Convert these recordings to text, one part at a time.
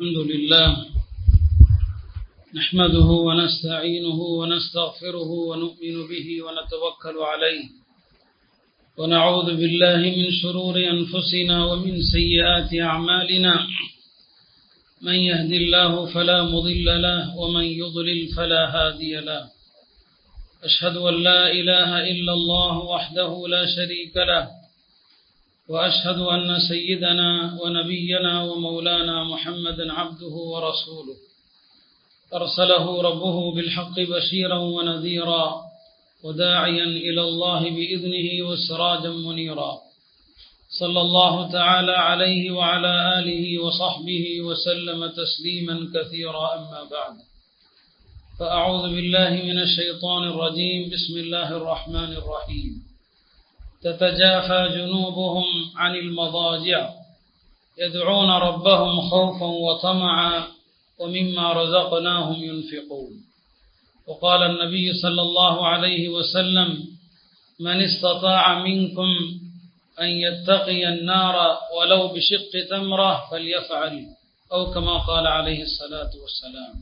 الحمد لله نحمده ونستعينه ونستغفره ونؤمن به ونتوكل عليه ونعوذ بالله من شرور أنفسنا ومن سيئات أعمالنا من يهد الله فلا مضل له ومن يضلل فلا هادي له أشهد أن لا إله إلا الله وحده لا شريك له وأشهد أن سيدنا ونبينا ومولانا محمدا عبده ورسوله. أرسله ربه بالحق بشيرا ونذيرا وداعيا إلى الله بإذنه وسراجا منيرا. صلى الله تعالى عليه وعلى آله وصحبه وسلم تسليما كثيرا أما بعد. فأعوذ بالله من الشيطان الرجيم. بسم الله الرحمن الرحيم. تتجافى جنوبهم عن المضاجع يدعون ربهم خوفا وطمعا ومما رزقناهم ينفقون وقال النبي صلى الله عليه وسلم من استطاع منكم أن يتقي النار ولو بشق تمرة فليفعل أو كما قال عليه الصلاة والسلام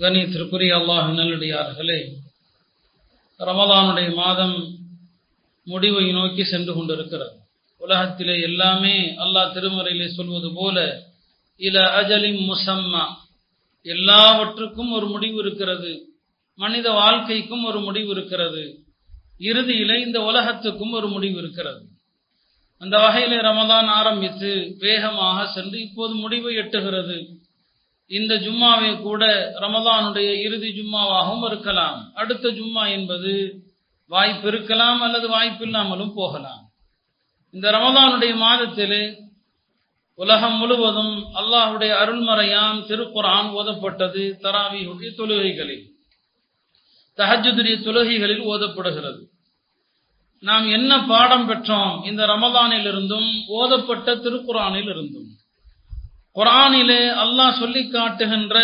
கணித்திற்குரிய அல்லாஹ் நல்லடியார்களே ரமதானுடைய மாதம் முடிவை நோக்கி சென்று கொண்டிருக்கிறது. உலகத்திலே எல்லாமே அல்லாஹ் திருமறையிலே சொல்வது போல இல அஜலிம் முசம்மா எல்லாவற்றுக்கும் ஒரு முடிவு இருக்கிறது. மனித வாழ்க்கைக்கும் ஒரு முடிவு இருக்கிறது. இறுதியிலே இந்த உலகத்துக்கும் ஒரு முடிவு இருக்கிறது. அந்த வகையில் ரமதான் ஆரம்பித்து வேகமாக சென்று இப்போது முடிவை எட்டுகிறது. இந்த ஜும்மாவை கூட ரமதானுடைய இறுதி ஜும்மாவாகவும் இருக்கலாம். அடுத்த ஜும்மா என்பது வாய்ப்பு இருக்கலாம் அல்லது வாய்ப்பு இல்லாமலும் போகலாம். இந்த ரமதானுடைய மாதத்தில் உலகம் முழுவதும் அல்லாஹுடைய அருள்மறையான் திருக்குரான் ஓதப்பட்டது தராவியுடைய தொழுகைகளில். தஹஜுடைய தொழுகைகளில் ஓதப்படுகிறது. நாம் என்ன பாடம் பெற்றோம்? இந்த ரமதானில் இருந்தும் ஓதப்பட்ட திருக்குரானில் இருந்தும் குரானிலே அல்லாஹ் சொல்லி காட்டுகின்ற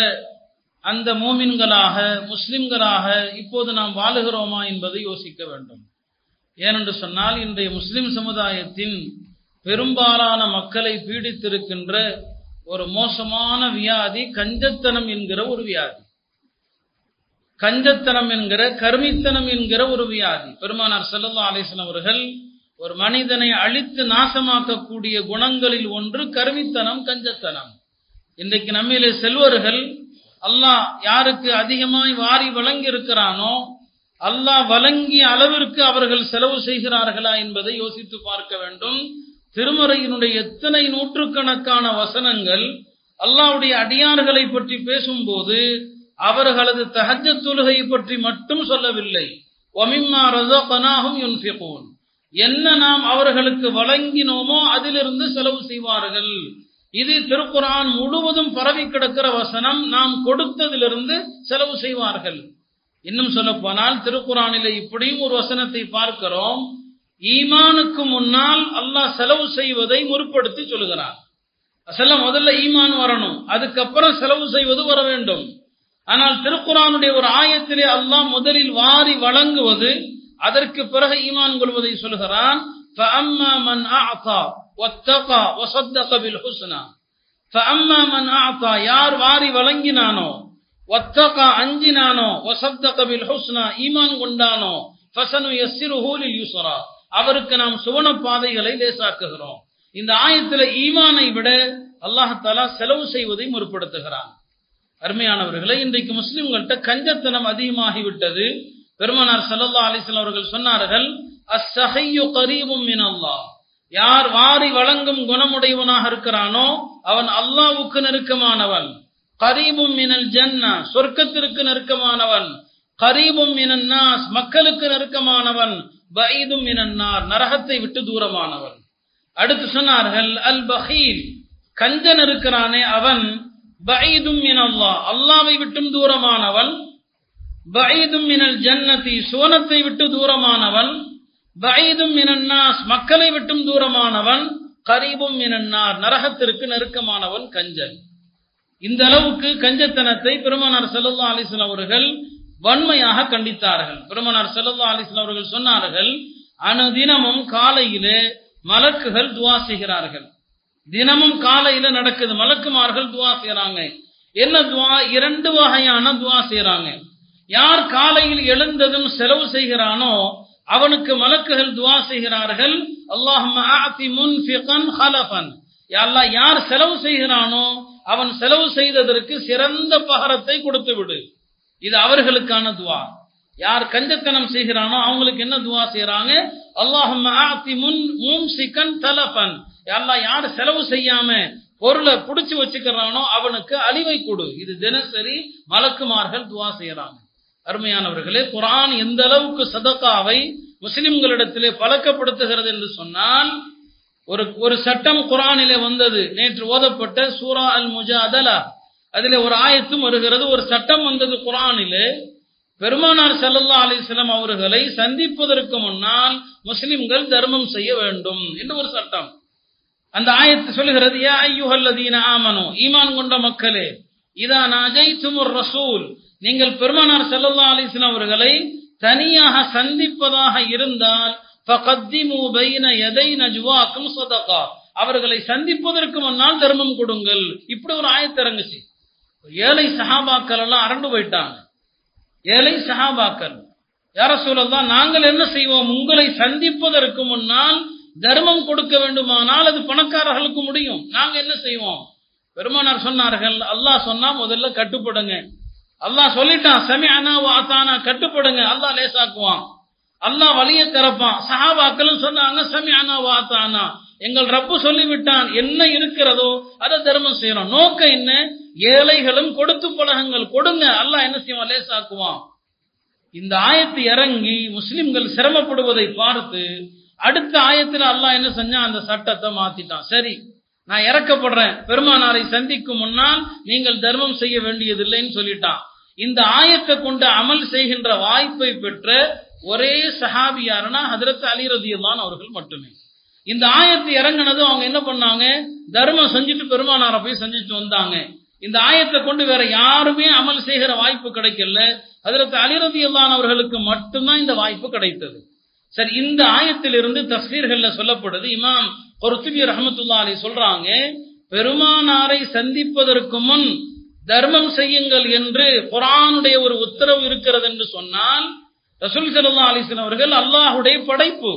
அந்த மூமின்களாக முஸ்லிம்களாக இப்போது நாம் வாழுகிறோமா என்பதை யோசிக்க வேண்டும். ஏனென்று சொன்னால் இன்றைய முஸ்லிம் சமுதாயத்தின் பெரும்பாலான மக்களை பீடித்திருக்கின்ற ஒரு மோசமான வியாதி கஞ்சத்தனம் என்கிற ஒரு வியாதி. கஞ்சத்தனம் என்கிற கருமித்தனம் என்கிற ஒரு வியாதி. பெருமானார் செல்லல்லா அலிஸ்லாம் அவர்கள் ஒரு மனிதனை அழித்து நாசமாக்கக்கூடிய குணங்களில் ஒன்று கருமித்தனம் கஞ்சத்தனம். இன்றைக்கு நம்மிலே செல்வர்கள் அல்லாஹ் யாருக்கு அதிகமாய் வாரி வழங்கி இருக்கிறானோ அல்லாஹ் வழங்கிய அளவிற்கு அவர்கள் செலவு செய்கிறார்களா என்பதை யோசித்து பார்க்க வேண்டும். திருமறையினுடைய எத்தனை நூற்றுக்கணக்கான வசனங்கள் அல்லாவுடைய அடியார்களை பற்றி பேசும்போது அவர்களது தகஜ தொழுகை பற்றி மட்டும் சொல்லவில்லை. என்ன நாம் அவர்களுக்கு வழங்கினோமோ அதிலிருந்து செலவு செய்வார்கள். இது திருக்குரான் முழுவதும் பரவி கிடக்கிற வசனம் நாம் கொடுத்ததிலிருந்து செலவு செய்வார்கள். இன்னும் சொல்ல போனால் திருக்குறானில இப்படியும் ஒரு வசனத்தை பார்க்கிறோம். ஈமானுக்கு முன்னால் அல்லாஹ் செலவு செய்வதை முற்படுத்தி சொல்லுகிறான். அசல்ல முதல்ல ஈமான் வரணும். அதுக்கப்புறம் செலவு செய்வது வர வேண்டும். ஆனால் திருக்குறானுடைய ஒரு ஆயத்திலே அல்லாஹ் முதலில் வாரி வழங்குவது அதற்கு பிறகு ஈமான் கொள்வதை சொல்கிறான் யார் வாரி வழங்கினானோ ஒத்தகா அஞ்சினானோ வசப்தகபில் ஹுஸ்னா ஈமான் கொண்டானோ ஃபசனு யஸ்ஸிருஹூலில் யுஸ்ரா அவருக்கு நாம் சுவன பாதைகளை லேசாக்குகிறோம். இந்த ஆயத்துல ஈமானை விட அல்லாஹாலா செலவு செய்வதை முற்படுத்துகிறான். அருமையானவர்களை இன்றைக்கு முஸ்லிம்கள்ட்ட கஞ்சத்தனம் அதிகமாகிவிட்டது. பெருமனார் சல்லா அலிஸ்லாம் அவர்கள் சொன்னார்கள் அஸ்ஸஹையு கரீபும் மின் அல்லாஹ் யார் வாரி வழங்கும் குணமுடையவனாக இருக்கிறானோ அவன் அல்லாவுக்கு நெருக்கமானவன். கரீபும் மினல் ஜன்னா சொர்க்கத்திற்கு நெருக்கமானவன். கரீபும் மினன் மக்களுக்கு நெருக்கமானவன். பைதும் மினன்னார் நரகத்தை விட்டு தூரமானவன். அடுத்து சொன்னார்கள் அல் பஹீல் கஞ்சன் இருக்கிறானே அவன். பைதும் மினல்லா அல்லாவை விட்டும் தூரமானவன். பைதும் மினல் ஜன்னதி சோனத்தை விட்டு தூரமானவன். பைதும் மினன்னாஸ் மக்களை விட்டும் தூரமானவன் கரீபும் மினன்னார் நரகத்திற்கு நெருக்கமானவன் கஞ்சன். இந்த அளவுக்கு கஞ்சத்தனத்தை பெருமானார் செல்லல்லா அலிஸ்லாம் அவர்கள் வன்மையாக கண்டித்தார்கள். பெருமானார் செல்லல்லா அலிஸ்லாம் அவர்கள் சொன்னார்கள் அனுதினமும் காலையிலே மலக்குகள் துவா செய்கிறார்கள். தினமும் காலையில நடக்குது மலக்குமார்கள் துவா செய்யறாங்க என்ன துவா? இரண்டு வகையான துவா செய்யறாங்க யார் காலையில் எழுந்ததும் செலவு செய்கிறானோ அவனுக்கு மலக்குகள் துவா செய்கிறார்கள். அல்லாஹ் யார் செலவு செய்கிறானோ அவன் செலவு செய்ததற்கு சிறந்த பகரத்தை கொடுத்து விடு இது அவர்களுக்கான துவா. யார் கஞ்சத்தனம் செய்கிறானோ அவங்களுக்கு என்ன துவா செய்யறாங்க அல்லாஹ் யார் செலவு செய்யாம பொருளை புடிச்சு வச்சுக்கிறானோ அவனுக்கு அழிவை கொடு. இது தினசரி மலக்குமார்கள் துவா செய்யறாங்க அருமையானவர்களே குரான் எந்த அளவுக்கு சதக்காவை முஸ்லிம்களிடத்திலே பழக்கப்படுத்துகிறது என்று சொன்னால் ஒரு ஒரு சட்டம் குரானிலே வந்தது நேற்று ஓதப்பட்ட சூரா அல் முஜாதலா அதிலே ஒரு ஆயத்தும் வருகிறது ஒரு சட்டம் வந்தது குரானிலே. பெருமானார் சல்லல்லா அலிஸ்லாம் அவர்களை சந்திப்பதற்கு முன்னால் முஸ்லிம்கள் தர்மம் செய்ய வேண்டும் என்று ஒரு சட்டம். அந்த ஆயத்து சொல்லுகிறது ஏ ஐயுஹல்லதீன ஆமனோ ஈமான் கொண்ட மக்களே இதா துமுர் ரசூல் நீங்கள் பெருமானார் செல்லல்லா அலிஸ்லாம் அவர்களை தனியாக சந்திப்பதாக இருந்தால் அவர்களை சந்திப்பதற்கு முன்னால் தர்மம் கொடுங்கள். இப்படி ஒரு ஆயத்திறங்குச்சு ஏழை சஹாபாக்கள் எல்லாம் அரண்டு போயிட்டாங்க. ஏழை சஹாபாக்கள் யார சூழல்தான் நாங்கள் என்ன செய்வோம்? உங்களை சந்திப்பதற்கு முன்னால் தர்மம் கொடுக்க வேண்டுமானால் அது பணக்காரர்களுக்கு முடியும். நாங்க என்ன செய்வோம்? பெருமானார் சொன்னார்கள் அல்லாஹ் சொன்னா முதல்ல கட்டுப்படுங்க. அல்லாஹ் சொல்லிட்டான் சமியானா வாத்தானா கட்டுப்படுங்க அல்லாஹ் லேசாக்குவான். அல்லாஹ் வழிய திறப்பான். சஹாபாக்களும் சொன்னாங்க சமியானா வாத்தானா எங்கள் ரப்பு சொல்லிவிட்டான் என்ன இருக்கிறதோ அதை தர்மம் செய்யறோம். நோக்கம் என்ன? ஏழைகளும் கொடுத்து பழகங்கள் கொடுங்க அல்லாஹ் என்ன செய்வான்? லேசாக்குவான். இந்த ஆயத்து இறங்கி முஸ்லிம்கள் சிரமப்படுவதை பார்த்து அடுத்த ஆயத்துல அல்லாஹ் என்ன செஞ்சான்? அந்த சட்டத்தை மாத்திட்டான். சரி நான் இறக்கப்படுறேன். பெருமானாரை சந்திக்கும் முன்னால் நீங்கள் தர்மம் செய்ய வேண்டியதில்லைன்னு சொல்லிட்டான். இந்த ஆயத்தை கொண்டு அமல் செய்கின்ற வாய்ப்பை பெற்ற ஒரே சஹாபியாரனா ஹதரத் அலி ரதியல்லான் அவர்கள் மட்டுமே. இந்த ஆயத்து இறங்கினதும் அவங்க என்ன பண்ணாங்க? தர்மம் செஞ்சுட்டு பெருமானாரை போய் செஞ்சுட்டு வந்தாங்க. இந்த ஆயத்தை கொண்டு வேற யாருமே அமல் செய்கிற வாய்ப்பு கிடைக்கல. அதற்கு அலி ரதியல்லான் அவர்களுக்கு மட்டும்தான் இந்த வாய்ப்பு கிடைத்தது. சரி இந்த ஆயத்திலிருந்து தஸ்வீர்கள்ல சொல்லப்படுது இமாம் பொருத்துபி ரஹமத்துல்லா அலி சொல்றாங்க பெருமானாரை சந்திப்பதற்கு முன் தர்மம் செய்யுங்கள் என்று குரானுடைய ஒரு உத்தரவு இருக்கிறது என்று சொன்னால் ரசூல் சல்லா அலிஸ்லாம் அவர்கள் அல்லாஹுடைய படைப்பு.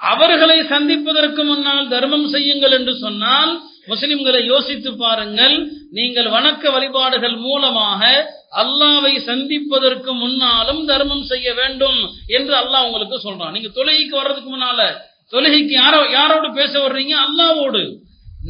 அவர்களை சந்திப்பதற்கு முன்னால் தர்மம் செய்யுங்கள் என்று சொன்னால் முஸ்லிம்களை யோசித்து பாருங்கள் நீங்கள் வணக்க வழிபாடுகள் மூலமாக அல்லாவை சந்திப்பதற்கு முன்னாலும் தர்மம் செய்ய வேண்டும் என்று அல்லாஹ் உங்களுக்கு சொல்றான். நீங்க தொழுகைக்கு வர்றதுக்கு முன்னால தொழுகைக்கு யாரோ யாரோடு பேச வர்றீங்க? அல்லாவோடு.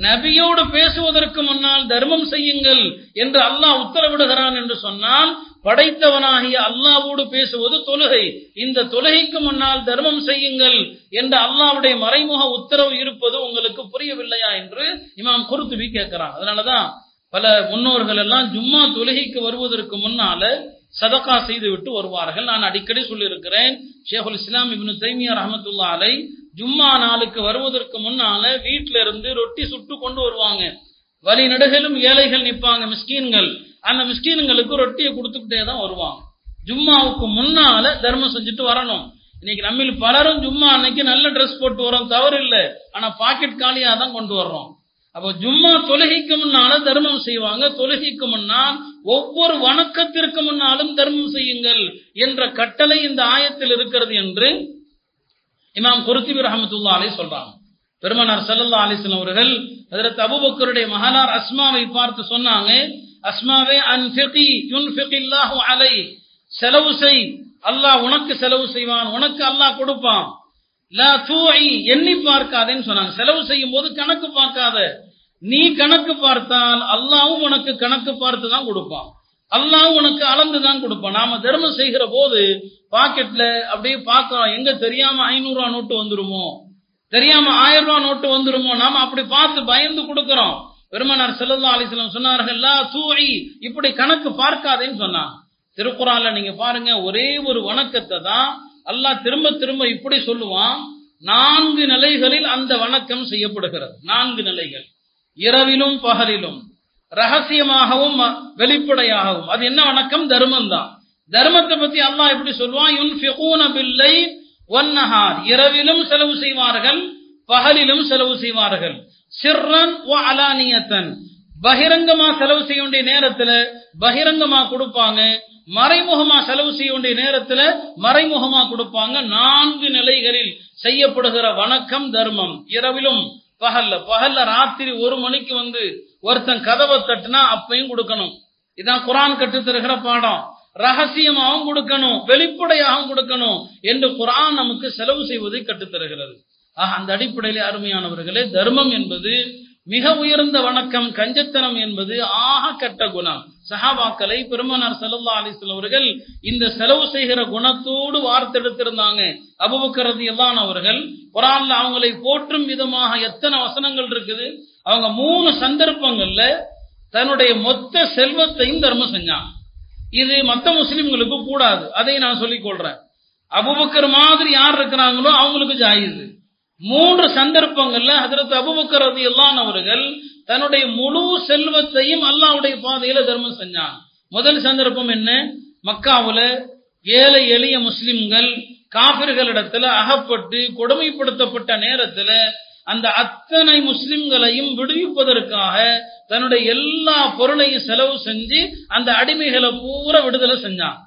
நபியோடு பேசுவதற்கு முன்னால் தர்மம் செய்யுங்கள் என்று அல்லாஹ் உத்தரவிடுகிறான் என்று சொன்னால் படைத்தவனாகிய அல்லாவோடு பேசுவது தொழுகை. இந்த தொழுகைக்கு முன்னால் தர்மம் செய்யுங்கள் என்ற அல்லாவுடைய மறைமுக உத்தரவு இருப்பது உங்களுக்கு புரியவில்லையா என்று இமாம் குருத்துவி கேட்கிறான். அதனாலதான் பல முன்னோர்கள் எல்லாம் ஜும்மா தொழுகைக்கு வருவதற்கு முன்னால சதகா செய்து விட்டு வருவார்கள். நான் அடிக்கடி சொல்லியிருக்கிறேன் ஷேகுல் இஸ்லாம் இப்னு தைமியா ரஹமத்துல்லா அலை ஜும்மா நாளுக்கு வருவதற்கு முன்னால வீட்டில இருந்து ரொட்டி சுட்டு கொண்டு வருவாங்க. வழி நடுகளும் ஏழைகள் நிற்பாங்க மிஸ்கீன்கள். அந்த மிஸ்கீன்களுக்கு ரொட்டியை கொடுத்துக்கிட்டே தான் வருவாங்க. ஜும்மாவுக்கு முன்னால தர்மம் செஞ்சுட்டு வரணும். இன்னைக்கு நம்மில் பலரும் ஜும்மா அன்னைக்கு நல்ல ட்ரெஸ் போட்டு வரோம் தவறு இல்லை. ஆனா பாக்கெட் காலியா தான் கொண்டு வர்றோம். அப்போ ஜும்மா தொழுகைக்கு முன்னால தர்மம் செய்வாங்க. தொழுகைக்கு முன்னால் ஒவ்வொரு வணக்கத்திற்கு முன்னாலும் தர்மம் செய்யுங்கள் என்ற கட்டளை இந்த ஆயத்தில் இருக்கிறது என்று இமாம் குருத்திபி ரஹமத்துல்லா அலை சொல்றாங்க. பெருமனார் சல்லல்லா அலிஸ்லாம் அவர்கள் அதற்கு அபுபக்கருடைய மகனார் அஸ்மாவை பார்த்து சொன்னாங்க அஸ்மாவே அன்ஃபிகி யுன்ஃபிகில்லாஹு அலை செலவு செய். அல்லாஹ் உனக்கு செலவு செய்வான். உனக்கு அல்லாஹ் கொடுப்பான். லா தூஐ எண்ணி பார்க்காதேன்னு சொன்னாங்க. செலவு செய்யும் போது கணக்கு பார்க்காத. நீ கணக்கு பார்த்தால் அல்லாவும் உனக்கு கணக்கு பார்த்து தான் கொடுப்பான். அல்லாஹ் உனக்கு அளந்து தான் கொடுப்பான். நாம தர்மம் செய்கிற போது பாக்கெட்ல அப்படியே பார்க்கிறோம் எங்க தெரியாம ஐநூறு ரூபா நோட்டு வந்துருமோ? தெரியாம ஆயிரம் ரூபா நோட்டு வந்துருமோ? நாம அப்படி பார்த்து பயந்து கொடுக்கிறோம். பெருமனார் செல்லல்லா அலிஸ்லாம் சொன்னார்கள் தூய் இப்படி கணக்கு பார்க்காதேன்னு சொன்னான் திருக்குறான்ல நீங்க பாருங்க ஒரே ஒரு வணக்கத்தை தான் அல்லாஹ் திரும்ப திரும்ப இப்படி சொல்லுவான். நான்கு நிலைகளில் அந்த வணக்கம் செய்யப்படுகிறது. நான்கு நிலைகள். இரவிலும் பகலிலும். ரகசியமாகவும் வெளிப்படையாகவும். அது என்ன வணக்கம்? தர்மம் தான் தர்மத்தை பத்தி அல்லாஹ் எப்படி சொல்லுவான்? பில்லை ஒன்னஹார் இரவிலும் செலவு செய்வார்கள் பகலிலும் செலவு செய்வார்கள். சிர்ரன் அலானியத்தன் பகிரங்கமா செலவு செய்ய வேண்டிய நேரத்துல பகிரங்கமா கொடுப்பாங்க மறைமுகமா செலவு செய்ய வேண்டிய நேரத்துல மறைமுகமா கொடுப்பாங்க. நான்கு நிலைகளில் செய்யப்படுகிற வணக்கம் தர்மம். இரவிலும் பகல்ல. பகல்ல ராத்திரி ஒரு மணிக்கு வந்து ஒருத்தன் கதவை தட்டுனா அப்பையும் கொடுக்கணும். இதான் குரான் கட்டு தருகிற பாடம். ரகசியமாகவும் கொடுக்கணும் வெளிப்படையாகவும் கொடுக்கணும் என்று குரான் நமக்கு செலவு செய்வதை கற்றுத்தருகிறது. ஆக அந்த அடிப்படையிலே அருமையானவர்களே தர்மம் என்பது மிக உயர்ந்த வணக்கம் கஞ்சத்தனம் என்பது ஆக கெட்ட குணம். சஹாபாக்களை பெருமனார் சல்லா அலிஸ்லாம் அவர்கள் இந்த செலவு செய்கிற குணத்தோடு வார்த்தெடுத்திருந்தாங்க அபுபக்கரது எல்லாம் அவர்கள் குரான்ல அவங்களை போற்றும் விதமாக எத்தனை வசனங்கள் இருக்குது? அவங்க மூணு சந்தர்ப்பங்கள்ல தன்னுடைய மொத்த செல்வத்தையும் தர்மம் செஞ்சாங்க. இது மத்த முஸ்லிம்களுக்கு கூடாது. அதை நான் சொல்லிக் கொள்றேன். அபுபக்கர் மாதிரி யார் இருக்கிறாங்களோ அவங்களுக்கு ஜாயிது. மூன்று சந்தர்ப்பங்கள்ல அதற்கு அபுபக்கர் ரதி எல்லாம் அவர்கள் தன்னுடைய முழு செல்வத்தையும் அல்லாவுடைய பாதையில தர்மம் செஞ்சாங்க. முதல் சந்தர்ப்பம் என்ன? மக்காவுல ஏழை எளிய முஸ்லிம்கள் காபிர்களிடத்துல அகப்பட்டு கொடுமைப்படுத்தப்பட்ட நேரத்துல அந்த அத்தனை முஸ்லிம்களையும் விடுவிப்பதற்காக தன்னுடைய எல்லா பொருளையும் செலவு செஞ்சு அந்த அடிமைகளை பூரா விடுதலை செஞ்சான்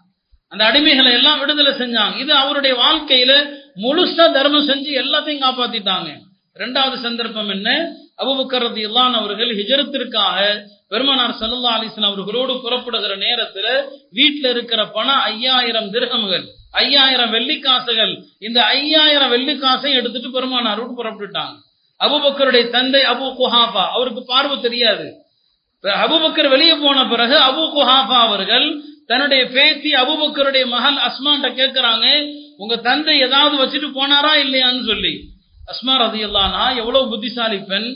அந்த அடிமைகளை எல்லாம் விடுதலை செஞ்சாங்க. இது அவருடைய வாழ்க்கையில முழுசா தர்மம் செஞ்சு எல்லாத்தையும் காப்பாத்திட்டாங்க. இரண்டாவது சந்தர்ப்பம் என்ன? அபுபக்கரது இல்லான் அவர்கள் ஹிஜரத்திற்காக பெருமனார் சல்லா அலிஸ்லாம் அவர்களோடு புறப்படுகிற நேரத்துல வீட்டுல இருக்கிற பணம் ஐயாயிரம் திருகம்கள் ஐயாயிரம் வெள்ளிக்காசுகள் இந்த ஐயாயிரம் வெள்ளிக்காசையும் எடுத்துட்டு பெருமானாரோடு புறப்பட்டுட்டாங்க. அபுபக்கருடைய தந்தை அபு குஹாஃபா அவருக்கு பார்வை தெரியாது. அபுபக்கர் வெளியே போன பிறகு அபு குஹாஃபா அவர்கள் தன்னுடைய பேத்தி அபுபக்கருடைய மகள் அஸ்மான்ட்ட கேட்கிறாங்க உங்க தந்தை ஏதாவது வச்சுட்டு போனாரா இல்லையான்னு சொல்லி. அஸ்மா ரதி அல்லானா எவ்வளவு புத்திசாலி பெண்.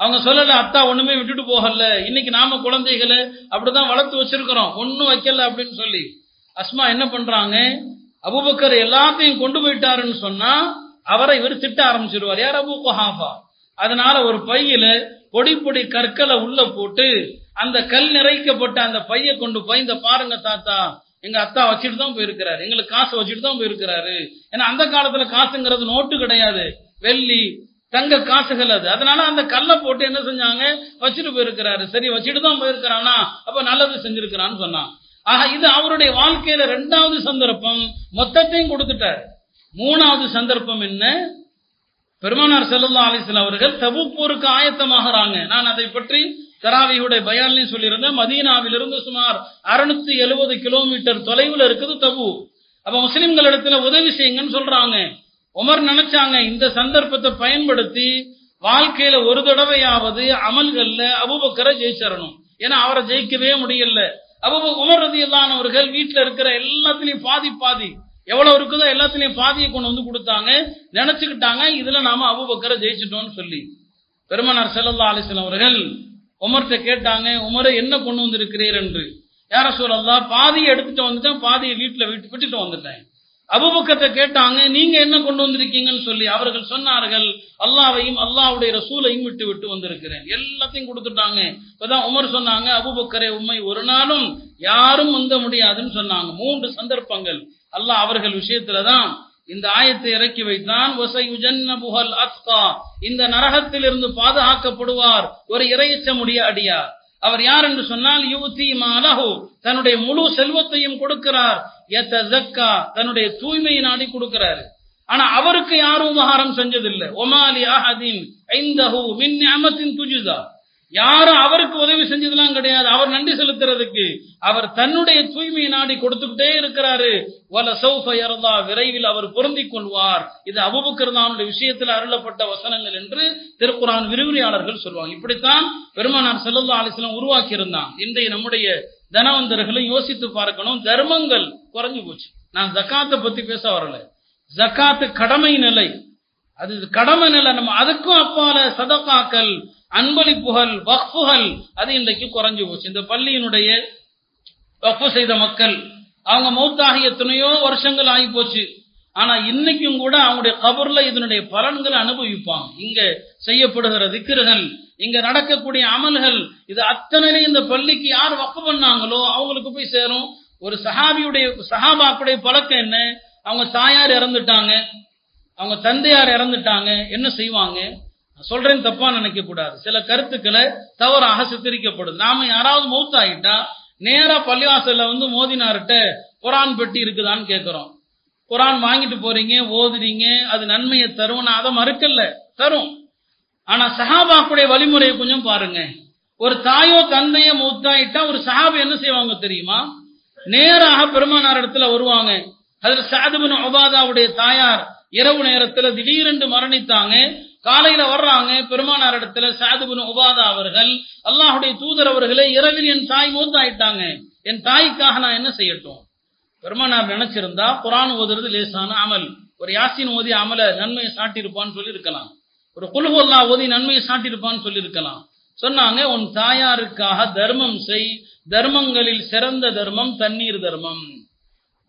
அவங்க சொல்லல அத்தா ஒண்ணுமே விட்டுட்டு போகல. இன்னைக்கு நாம குழந்தைகளை அப்படிதான் வளர்த்து வச்சிருக்கிறோம். ஒன்னும் வைக்கல அப்படின்னு சொல்லி. அஸ்மா என்ன பண்றாங்க? அபுபக்கர் எல்லாத்தையும் கொண்டு போயிட்டாருன்னு சொன்னா அவரை இவர் திட்ட ஆரம்பிச்சிருவார். யார் அபு குஹாஃபா? அதனால ஒரு பையில பொடி பொடி கற்களை உள்ள போட்டு அந்த கல் நிறைக்கப்பட்ட அந்த பைய கொண்டு போய் இந்த பாருங்க தாத்தா எங்க அத்தா வச்சுட்டு தான் போயிருக்கிறாரு. எங்களுக்கு காசு வச்சுட்டு தான் போயிருக்கிறாரு. ஏன்னா அந்த காலத்துல காசுங்கிறது நோட்டு கிடையாது. வெள்ளி தங்க காசுகள் அது. அதனால அந்த கல்லை போட்டு என்ன செஞ்சாங்க? வச்சுட்டு போயிருக்கிறாரு. சரி வச்சுட்டு தான் போயிருக்கிறானா அப்ப நல்லது செஞ்சிருக்கிறான்னு சொன்னான். ஆக இது அவருடைய வாழ்க்கையில ரெண்டாவது சந்தர்ப்பம். மொத்தத்தையும் கொடுத்துட்டார். மூணாவது சந்தர்ப்பம் என்ன? பெருமானார் செல்லல்லா அலிஸ்லாம் அவர்கள் தபு போருக்கு ஆயத்தமாகறாங்க. நான் அதை பற்றி தராவியுடைய பயான்லையும் சொல்லியிருந்தேன் மதீனாவிலிருந்து சுமார் அறுநூத்தி எழுபது கிலோமீட்டர் தொலைவில் இருக்குது தபு. அப்ப முஸ்லிம்கள் இடத்துல உதவி செய்யுங்கன்னு சொல்றாங்க. உமர் நினைச்சாங்க இந்த சந்தர்ப்பத்தை பயன்படுத்தி வாழ்க்கையில ஒரு தடவையாவது அமல்கள்ல அபுபக்கரை ஜெயிச்சிடணும் ஏன்னா அவரை ஜெயிக்கவே முடியல. அபு உமர் ரதி அவர்கள் வீட்டுல இருக்கிற எல்லாத்துலயும் பாதி பாதி எவ்வளவு இருக்குதோ எல்லாத்துலயும் பாதியை கொண்டு வந்து கொடுத்தாங்க. நினைச்சுக்கிட்டாங்க இதுல நாம அபுபக்கரை ஜெயிச்சிட்டோம்னு சொல்லி. பெருமனார் செல்லல்லா அலிஸ்லாம் அவர்கள் உமர்கிட்ட கேட்டாங்க உமரை என்ன கொண்டு வந்திருக்கிறீர்? என்று. யார சொல்லலாம் பாதியை எடுத்துட்டு வந்துட்டேன் பாதியை வீட்டுல விட்டு விட்டுட்டு வந்துட்டேன். அபுபக்கத்தை கேட்டாங்க நீங்க என்ன கொண்டு வந்திருக்கீங்கன்னு சொல்லி. அவர்கள் சொன்னார்கள் அல்லாவையும் அல்லாவுடைய ரசூலையும் விட்டு விட்டு வந்திருக்கிறேன். எல்லாத்தையும் கொடுத்துட்டாங்க. இப்பதான் உமர் சொன்னாங்க அபுபக்கரே உண்மை ஒரு நாளும் யாரும் வந்த முடியாதுன்னு சொன்னாங்க. மூன்று சந்தர்ப்பங்கள். அல்லாஹ் அவர்கள் விஷயத்துலதான் இந்த ஆயத்தை இறக்கி வைத்தான். இந்த நரகத்திலிருந்து பாதுகாக்கப்படுவார். ஒரு இறையச்சமுடைய அடியார். அவர் யார் என்று சொன்னால் யுவதி மாலஹு தன்னுடைய முழு செல்வத்தையும் கொடுக்கிறார். தன்னுடைய தூய்மையை நாடி கொடுக்கிறாரு. ஆனா அவருக்கு யாரும் உபகாரம் செஞ்சதில்லை. ஒமாலி அஹதின். ஐந்தஹு. மின் அமத்தின் துஜுதா. யாரும் அவருக்கு உதவி செஞ்சதெல்லாம் கிடையாது. அவர் நன்றி செலுத்துறதுக்கு அவர் தன்னுடைய தூய்மையை நாடி கொடுத்துக்கிட்டே இருக்கிறாரு. வல சௌஃபயர்தா விரைவில் அவர் பொருந்தி கொள்வார். இது அபுபக்கர்தானுடைய விஷயத்தில் அருளப்பட்ட வசனங்கள் என்று திருக்குறான் விரிவுரையாளர்கள் சொல்லுவாங்க இப்படித்தான் பெருமானார் செல்லல்லா அலிஸ்லாம் உருவாக்கி இருந்தான் இன்றைய நம்முடைய தனவந்தர்களும் யோசித்து பார்க்கணும். தர்மங்கள் குறைஞ்சு போச்சு. நான் ஜக்காத்தை பத்தி பேச வரல. ஜக்காத்து கடமை நிலை. அது கடமை நிலை. நம்ம அதுக்கும் அப்பால சதக்காக்கள் அன்பளிப்புகள் வக்ஃபுகள் அது இன்றைக்கு குறைஞ்சு போச்சு. இந்த பள்ளியினுடைய வக்ஃபு செய்த மக்கள் அவங்க மௌத்தாகிய எத்தனையோ வருஷங்கள் ஆகி போச்சு. ஆனா இன்னைக்கும் கூட அவங்களுடைய கபர்ல இதனுடைய பலன்களை அனுபவிப்பாங்க. இங்க செய்யப்படுகிற திக்கிர்கள் இங்க நடக்கக்கூடிய அமல்கள் இது அத்தனை இந்த பள்ளிக்கு யார் வக்கு பண்ணாங்களோ அவங்களுக்கு போய் சேரும். ஒரு சஹாபியுடைய சஹாபாக்குடைய பழக்கம் என்ன? அவங்க தாயார் இறந்துட்டாங்க. அவங்க தந்தையார் இறந்துட்டாங்க. என்ன செய்வாங்க? சொல்றேன் தப்பா நினைக்க கூடாது. சில கருத்துக்களை தவறாக சித்தரிக்கப்படுது. நாம யாராவது மௌத்தாயிட்டா நேரா பள்ளிவாசல்ல வந்து மோதினார்கிட்ட குரான் பெட்டி இருக்குதான்னு கேட்கிறோம் குரான் வாங்கிட்டு போறீங்க ஓதுறீங்க அது நன்மையை தரும். நான் அதை மறுக்கல. தரும். ஆனா சஹாபாக்குடைய வழிமுறையை கொஞ்சம் பாருங்க. ஒரு தாயோ தந்தையோ மூத்தாயிட்டா ஒரு சஹாபி என்ன செய்வாங்க தெரியுமா? நேராக பெருமானார் இடத்துல வருவாங்க. அதுல சாதுபின் ஒபாதாவுடைய தாயார் இரவு நேரத்துல திடீரென்று மரணித்தாங்க. காலையில வர்றாங்க பெருமானார் இடத்துல சாதுபின் உபாதா அவர்கள் அல்லாஹுடைய தூதர் அவர்களே இரவில் என் தாய் மூத்தாயிட்டாங்க. என் தாய்க்காக நான் என்ன செய்யட்டும்? பெருமானார் நினைச்சிருந்தா குரான் ஓதுறது லேசான அமல். ஒரு யாசின் ஓதி அமல நன்மையை சாட்டியிருப்பான்னு சொல்லி இருக்கலாம் ஒரு குல்ஹுல்லா ஓதி நன்மையை சாட்டியிருப்பான்னு சொல்லி இருக்கலாம் சொன்னாங்க உன் தாயாருக்காக தர்மம் செய். தர்மங்களில் சிறந்த தர்மம் தண்ணீர் தர்மம்.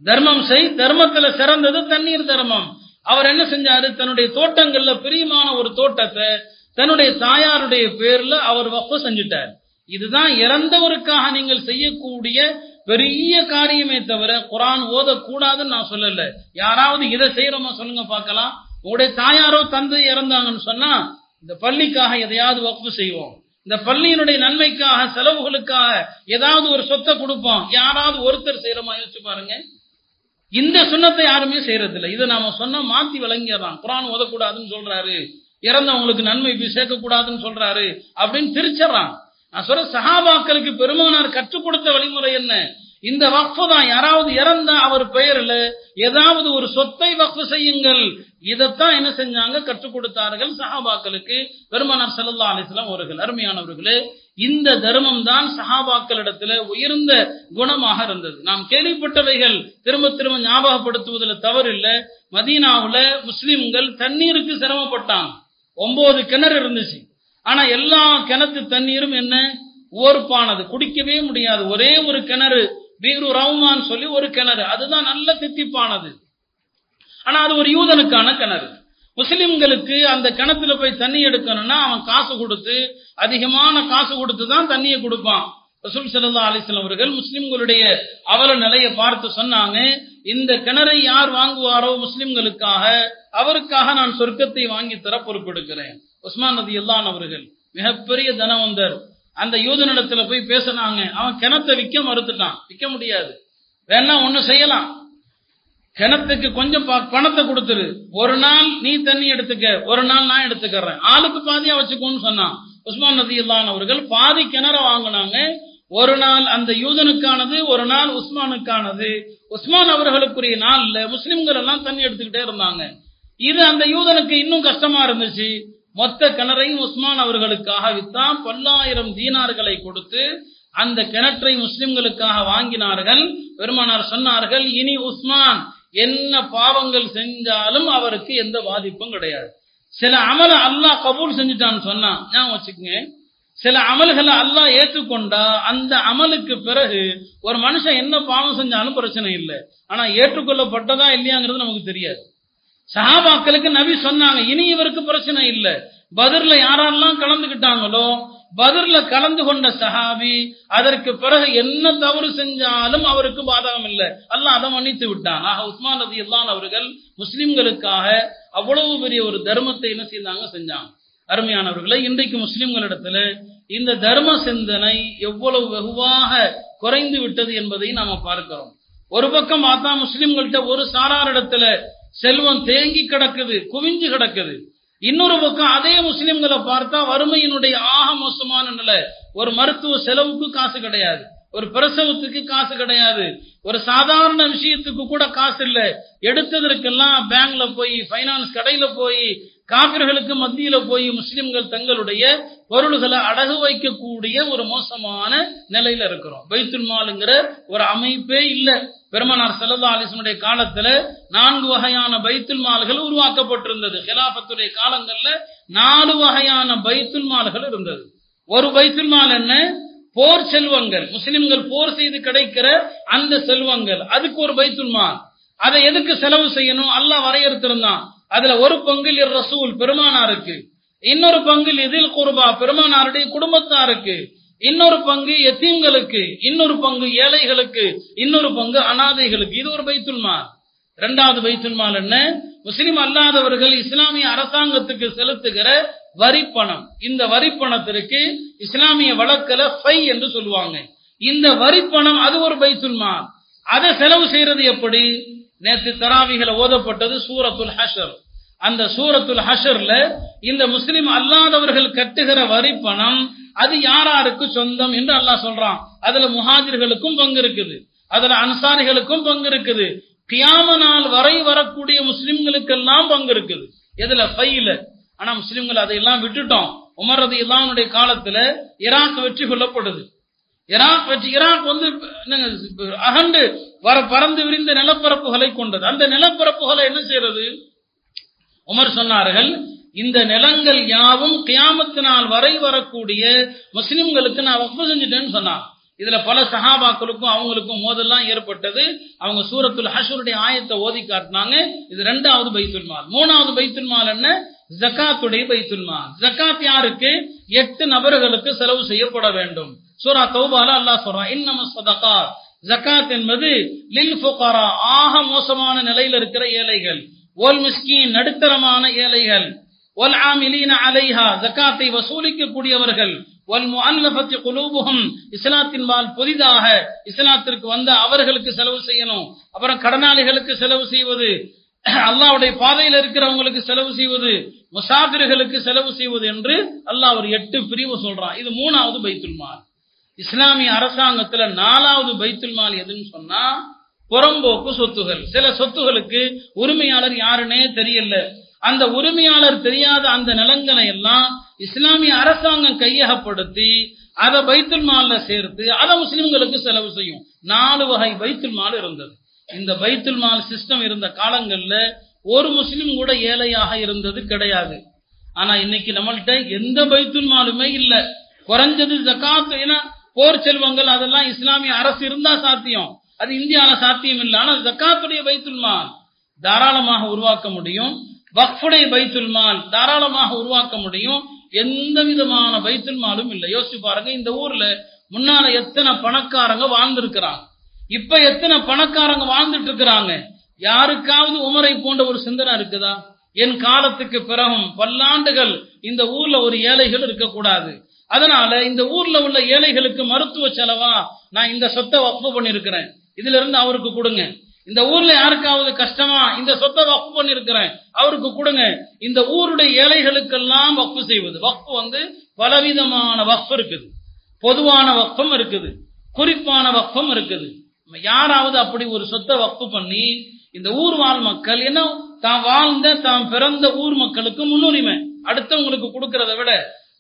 தர்மம் செய் தர்மத்துல சிறந்தது தண்ணீர் தர்மம். அவர் என்ன செஞ்சாரு? தன்னுடைய தோட்டங்கள்ல பிரியமான ஒரு தோட்டத்தை தன்னுடைய தாயாருடைய பேர்ல அவர் வப்பு செஞ்சுட்டார். இதுதான் இறந்தவருக்காக நீங்கள் செய்யக்கூடிய பெரிய காரியமே தவிர குரான் ஓதக்கூடாதுன்னு நான் சொல்லல. யாராவது இதை செய்யறோமா சொல்லுங்க பார்க்கலாம். உங்களுடைய தாயாரோ தந்தை இறந்தாங்கன்னு சொன்னா இந்த பள்ளிக்காக எதையாவது வகுப்பு செய்வோம். இந்த பள்ளியினுடைய நன்மைக்காக செலவுகளுக்காக ஏதாவது ஒரு சொத்தை கொடுப்போம். யாராவது ஒருத்தர் செய்யறோமா? யோசிச்சு பாருங்க. இந்த சுண்ணத்தை யாருமே செய்யறதில்ல. இதை நாம சொன்னா மாத்தி விளங்கியதான். குரான் ஓதக்கூடாதுன்னு சொல்றாரு. இறந்தவங்களுக்கு நன்மை சேர்க்கக்கூடாதுன்னு சொல்றாரு அப்படின்னு திரிச்சிடறான் நான் சொல்ற சஹாபாக்களுக்கு பெருமானார் கற்றுக் கொடுத்த வழிமுறை என்ன? இந்த வக்ஃபு தான். யாராவது இறந்தா அவர் பெயர்ல ஏதாவது ஒரு சொத்தை வக்ஃபு செய்யுங்கள். இதைத்தான் என்ன செஞ்சாங்க? கற்றுக் கொடுத்தார்கள் சஹாபாக்களுக்கு. பெருமானார் ஸல்லல்லாஹு அலிஸ்லாம் அவர்கள் அருமையானவர்களே இந்த தர்மம் தான் சஹாபாக்களிடத்துல உயர்ந்த குணமாக இருந்தது. நாம் கேள்விப்பட்டவைகள் திரும்ப திரும்ப ஞாபகப்படுத்துவதில் தவறு இல்லை மதீனாவுல முஸ்லிம்கள் தண்ணீருக்கு சிரமப்பட்டாங்க. ஒன்பது கிணறு இருந்துச்சு. ஆனா எல்லா கிணத்து தண்ணீரும் என்ன? ஓர்ப்பானது. குடிக்கவே முடியாது. ஒரே ஒரு கிணறு. பீரு ரவுமான் சொல்லி ஒரு கிணறு. அதுதான் நல்ல தித்திப்பானது. ஆனா அது ஒரு யூதனுக்கான கிணறு. முஸ்லிம்களுக்கு அந்த கிணத்துல போய் தண்ணி எடுக்கணும்னா அவன் காசு கொடுத்து அதிகமான காசு கொடுத்து தான் தண்ணியை கொடுப்பான். ரசூல் சல்லா அலிஸ்லாம் அவர்கள் முஸ்லிம்களுடைய அவல நிலையை பார்த்து சொன்னாங்க இந்த கிணறை யார் வாங்குவாரோ முஸ்லிம்களுக்காக அவருக்காக நான் சொர்க்கத்தை வாங்கி தர பொறுப்பெடுக்கிறேன். உஸ்மான் நதி அல்லான் அவர்கள் மிகப்பெரிய தனவந்தர். அந்த யூதனிடத்துல போய் பேசினாங்க. அவன் கிணத்தை விற்க மறுத்துட்டான். விற்க முடியாது. வேணா ஒண்ணு செய்யலாம். கிணத்துக்கு கொஞ்சம் ப- பணத்தை கொடுத்துரு. ஒரு நாள் நீ தண்ணி எடுத்துக்க. ஒரு நாள் நான் எடுத்துக்கிறேன். ஆளுக்கு பாதியா வச்சுக்கோன்னு சொன்னான். உஸ்மான் நதி அவர்கள் பாதி கிணற வாங்கினாங்க. ஒரு நாள் அந்த யூதனுக்கானது ஒரு நாள் உஸ்மானுக்கானது. உஸ்மான் அவர்களுக்குரிய நாள்ல முஸ்லிம்கள் எல்லாம் தண்ணி எடுத்துக்கிட்டே இருந்தாங்க. இது அந்த யூதனுக்கு இன்னும் கஷ்டமா இருந்துச்சு. மொத்த கிணறையும் உஸ்மான் அவர்களுக்காக வித்தான். பல்லாயிரம் தீனார்களை கொடுத்து அந்த கிணற்றை முஸ்லிம்களுக்காக வாங்கினார்கள். பெருமானார் சொன்னார்கள் இனி உஸ்மான் என்ன பாவங்கள் செஞ்சாலும் அவருக்கு எந்த பாதிப்பும் கிடையாது. சில அமல அல்லாஹ் கபூல் செஞ்சுட்டான்னு சொன்னா ஞாபகம் வச்சுக்கோங்க. சில அமல்களை அல்லாஹ் ஏற்றுக்கொண்டா அந்த அமலுக்கு பிறகு ஒரு மனுஷன் என்ன பாவம் செஞ்சாலும் பிரச்சனை இல்லை. ஆனா ஏற்றுக்கொள்ளப்பட்டதா இல்லையாங்கிறது நமக்கு தெரியாது. சஹாபாக்களுக்கு நபி சொன்னாங்க இனி இவருக்கு பிரச்சனை இல்லை. பதிர்ல யாரெல்லாம் கலந்துகிட்டாங்களோ பதிர்ல கலந்து கொண்ட சஹாபி அதற்கு பிறகு என்ன தவறு செஞ்சாலும் அவருக்கு பாதகம் இல்லை அல்லாஹ் அதை மன்னித்து விட்டான். ஆக உஸ்மான் ரதி அவர்கள் முஸ்லிம்களுக்காக அவ்வளவு பெரிய ஒரு தர்மத்தை என்ன செய்தாங்க? செஞ்சாங்க. அருமையானவர்களை இன்றைக்கு முஸ்லிம்களிடத்துல இந்த தர்ம சிந்தனை எவ்வளவு வெகுவாக குறைந்து விட்டது என்பதை நாம பார்க்கிறோம். ஒரு பக்கம் பார்த்தா முஸ்லிம்கள்ட்ட ஒரு சாராரிடத்துல செல்வம் தேங்கி கிடக்குது குவிஞ்சு கிடக்குது. இன்னொரு பக்கம் அதே முஸ்லிம்களை பார்த்தா வறுமையினுடைய ஆக மோசமான நிலை. ஒரு மருத்துவ செலவுக்கு காசு கிடையாது. ஒரு பிரசவத்துக்கு காசு கிடையாது. ஒரு சாதாரண விஷயத்துக்கு கூட காசு இல்லை. எடுத்ததற்கெல்லாம் பேங்க்ல போய் ஃபைனான்ஸ் கடையில போய் காவிர்களுக்கு மத்தியில போய் முஸ்லிம்கள் தங்களுடைய பொருள்களை அடகு வைக்கக்கூடிய ஒரு மோசமான நிலையில இருக்கிறோம். பைத்துல் மாலுங்கிற ஒரு அமைப்பே இல்ல. பெருமனார் சல்லா அலிஸ்மனுடைய காலத்துல நான்கு வகையான பைத்துல் மால்கள் உருவாக்கப்பட்டிருந்தது. ஹிலாபத்துடைய காலங்கள்ல நாலு வகையான பைத்துல் மால்கள் இருந்தது. ஒரு பைத்துல் மால் என்ன? போர் செல்வங்கள். முஸ்லிம்கள் போர் செய்து கிடைக்கிற அந்த செல்வங்கள். அதுக்கு ஒரு பைத்துல் மால். அதை எதுக்கு செலவு செய்யணும்? அல்லாஹ் வரையறுத்திருந்தான். அதுல ஒரு பங்கில் ரசூல் பெருமானாருக்கு. இன்னொரு பங்கு இதில் குர்பா பெருமானாருடைய குடும்பத்தாருக்கு. இன்னொரு பங்கு எத்தீம்களுக்கு இன்னொரு பங்கு ஏழைகளுக்கு இன்னொரு பங்கு அனாதைகளுக்கு. இது ஒரு பைத்துல்மால் இரண்டாவது பைத்துல்மால் என்ன? முஸ்லிம் அல்லாதவர்கள் இஸ்லாமிய அரசாங்கத்துக்கு செலுத்துகிற வரிப்பணம். இந்த வரிப்பணத்திற்கு இஸ்லாமிய வழக்கில் ஃபை என்று சொல்லுவாங்க. இந்த வரிப்பணம் அது ஒரு பைத்துல்மால் அதை செலவு செய்யறது எப்படி? நேற்று தராவிகளை ஓதப்பட்டது சூரத்துல் ஹஷர். அந்த சூரத்துல் ஹஷர்ல இந்த முஸ்லிம் அல்லாதவர்கள் கட்டுகிற வரி பணம் அது யாராருக்கு சொந்தம் என்று அல்லாஹ் சொல்றான். அதுல முஹாஜிர்களுக்கும் பங்கு இருக்குது. அதுல அன்சாரிகளுக்கும் பங்கு இருக்குது. கியாம நாள் வரை வரக்கூடிய முஸ்லிம்களுக்கெல்லாம் பங்கு இருக்குது. எதுல? பையில ஆனா முஸ்லிம்கள் அதையெல்லாம் விட்டுட்டோம். உமர் ரதி இல்லாமுடைய காலத்துல ஈராக் வெற்றி கொள்ளப்படுது. ஈராக் வெற்றி ஈராக் வந்து என்னங்க, அகண்டு வர பறந்து விரிந்த நிலப்பரப்புகளை கொண்டது. அந்த நிலப்பரப்புகளை என்ன செய்யறது? உமர் சொன்னார்கள் இந்த நிலங்கள் யாவும் கியாமத்து நாள் வரை வரக்கூடிய முஸ்லிம்களுக்கு நான் வக்ஃபு செஞ்சுட்டேன்னு சொன்னான். இதுல பல சஹாபாக்களுக்கும் அவங்களுக்கும் மோதல்லாம் ஏற்பட்டது. அவங்க சூரத்துல் ஹஷருடைய ஆயத்தை ஓதி காட்டினாங்க. இது ரெண்டாவது பைத்துல்மால் மூணாவது பைத்துல்மால் என்ன? ஜக்காத்துடைய பைத்துல்மால் ஜக்காத் யாருக்கு? எட்டு நபர்களுக்கு செலவு செய்யப்பட வேண்டும். சூரா தௌபால அல்லாஹ் சொல்றான் இன்னம சதகா. ஜக்காத் என்பது லில் ஃபுகாரா ஆக மோசமான நிலையில் இருக்கிற ஏழைகள். ஓல் மிஸ்கின் நடுத்தரமான ஏழைகள். ஒல் ஆமிலீன அலைஹா ஜக்காத்தை வசூலிக்கக்கூடியவர்கள் ஒல் முஅல்லஃபத்தி குலூபுஹும் இஸ்லாத்தின் பால் புதிதாக இஸ்லாத்திற்கு வந்த அவர்களுக்கு செலவு செய்யணும். அப்புறம் கடனாளிகளுக்கு செலவு செய்வது அல்லாஹ்வுடைய பாதையில் இருக்கிறவங்களுக்கு செலவு செய்வது முசாஃபிர்களுக்கு செலவு செய்வது என்று அல்லாஹ் ஒரு எட்டு பிரிவு சொல்றான். இது மூணாவது பைத்துல் மால். இஸ்லாமிய அரசாங்கத்துல நாலாவது பைத்துல் மால் எதுன்னு சொன்னா புறம்போக்கு சொத்துகள். சில சொத்துகளுக்கு உரிமையாளர் யாருன்னே தெரியல. அந்த உரிமையாளர் தெரியாத அந்த நிலங்களை எல்லாம் இஸ்லாமிய அரசாங்கம் கையகப்படுத்தி அதை பைத்துல் மால்ல சேர்த்து அதை முஸ்லிம்களுக்கு செலவு செய்யும். நாலு வகை பைத்துல் மால் இருந்தது. இந்த பைத்துல் மால் சிஸ்டம் இருந்த காலங்கள்ல ஒரு முஸ்லிம் கூட ஏழையாக இருந்தது கிடையாது. ஆனா இன்னைக்கு நம்மள்கிட்ட எந்த பைத்துல் மாலுமே இல்ல. குறைஞ்சது ஜக்காத் ஏன்னா போர் செல்வங்கள் அதெல்லாம் இஸ்லாமிய அரசு இருந்தா சாத்தியம். அது இந்தியால சாத்தியம் இல்லை. ஆனா ஜக்காத்துடைய பைத்துல் மால் தாராளமாக உருவாக்க முடியும். வக்ஃபுடைய பைத்துல் மால் தாராளமாக உருவாக்க முடியும். எந்த விதமான பைத்துல் மாலும் இல்லை. யோசிச்சு பாருங்க இந்த ஊர்ல முன்னால எத்தனை பணக்காரங்க வாழ்ந்திருக்கிறாங்க. இப்ப எத்தனை பணக்காரங்க வாழ்ந்துட்டு இருக்கிறாங்க யாருக்காவது உமரை போன்ற ஒரு சிந்தனை இருக்குதா? என் காலத்துக்கு பிறகும் பல்லாண்டுகள் இந்த ஊர்ல ஒரு ஏழைகள் இருக்கக்கூடாது. அதனால இந்த ஊர்ல உள்ள ஏழைகளுக்கு மருத்துவ செலவா நான் இந்த சொத்தை வக்ஃபு பண்ணிருக்கிறேன் இதுல இருந்து அவருக்கு கொடுங்க. இந்த ஊர்ல யாருக்காவது கஷ்டமா இந்த சொத்தை வக்ஃபு பண்ணிருக்கிறேன் அவருக்கு கொடுங்க. இந்த ஊருடைய ஏழைகளுக்கெல்லாம் வக்ஃபு செய்வது. வக்ஃபு வந்து பலவிதமான வக்ஃபு இருக்குது. பொதுவான வக்ஃபம் இருக்குது. குறிப்பான வக்ஃபம் இருக்குது. நம்ம யாராவது அப்படி ஒரு சொத்தை வக்ஃபு பண்ணி இந்த ஊர் வாழ் மக்கள் என்ன தான் வாழ்ந்த தான் பிறந்த ஊர் மக்களுக்கு முன்னுரிமை. அடுத்தவங்களுக்கு கொடுக்கறத விட